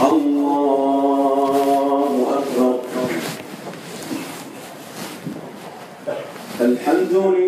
الله الحمد لله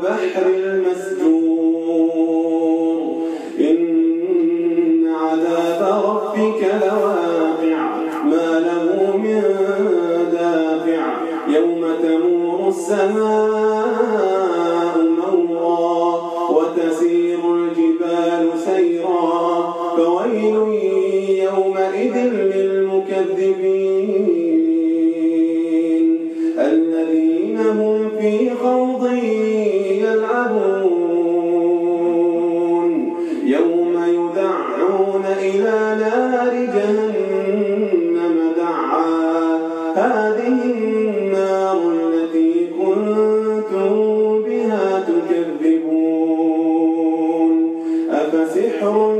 ومحرم المسجد Oh.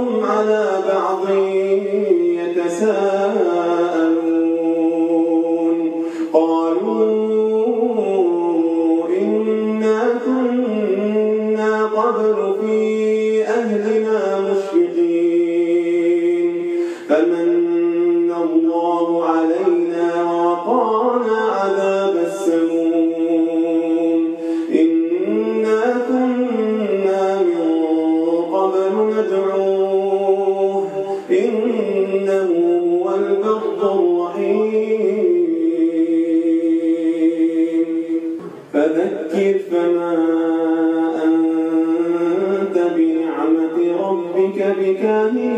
ربك بكاهن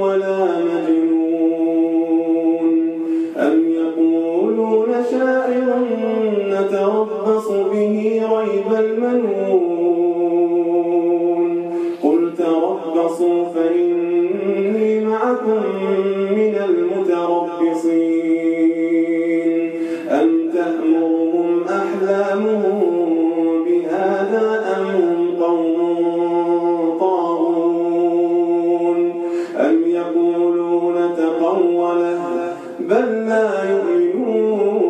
ولا مجنون. أم يقولون شاعر نتربص به ريب المنون. قل تربصوا فإن بل لا يؤمنون.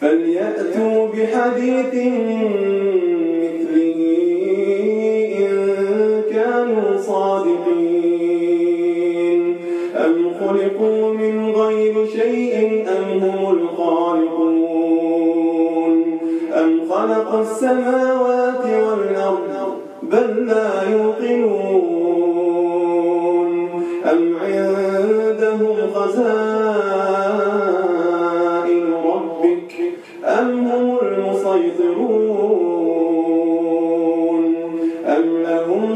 فليأتوا بحديث مثله إن كانوا صادقين. أم خلقوا من غير شيء أم هم الخالقون؟ أم خلق السماوات والأرض بل لا يوقنون.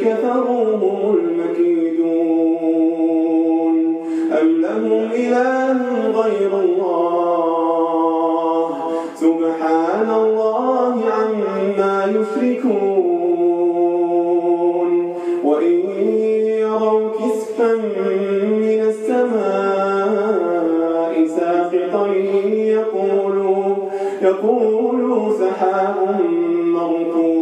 كفروا هم المكيدون أم لهم إله غير الله؟ سبحان الله عما يشركون. وإن يروا كسفا من السماء ساقطا يقولوا يقولوا سحاب مركوم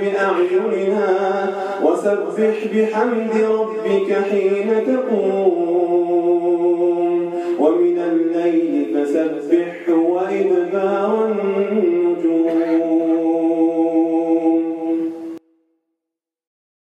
بأعيننا وسبح بحمد ربك حين تقوم. ومن الليل فسبحه